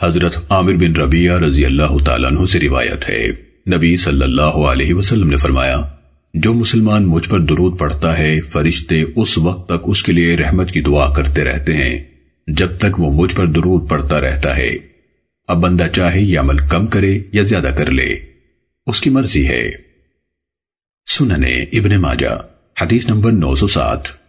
حضرت عامر بن ربیہ رضی اللہ تعالیٰ عنہ سے روایت ہے۔ نبی صلی اللہ علیہ وسلم نے فرمایا، جو مسلمان مجھ پر درود پڑھتا ہے، فرشتے اس وقت تک اس کے لیے رحمت کی دعا کرتے رہتے ہیں، جب تک وہ مجھ پر درود پڑھتا رہتا ہے۔ اب بندہ چاہے یہ عمل کم کرے یا زیادہ کر لے۔ اس کی مرضی ہے۔ سننے ابن ماجہ، حدیث نمبر نو سو سات۔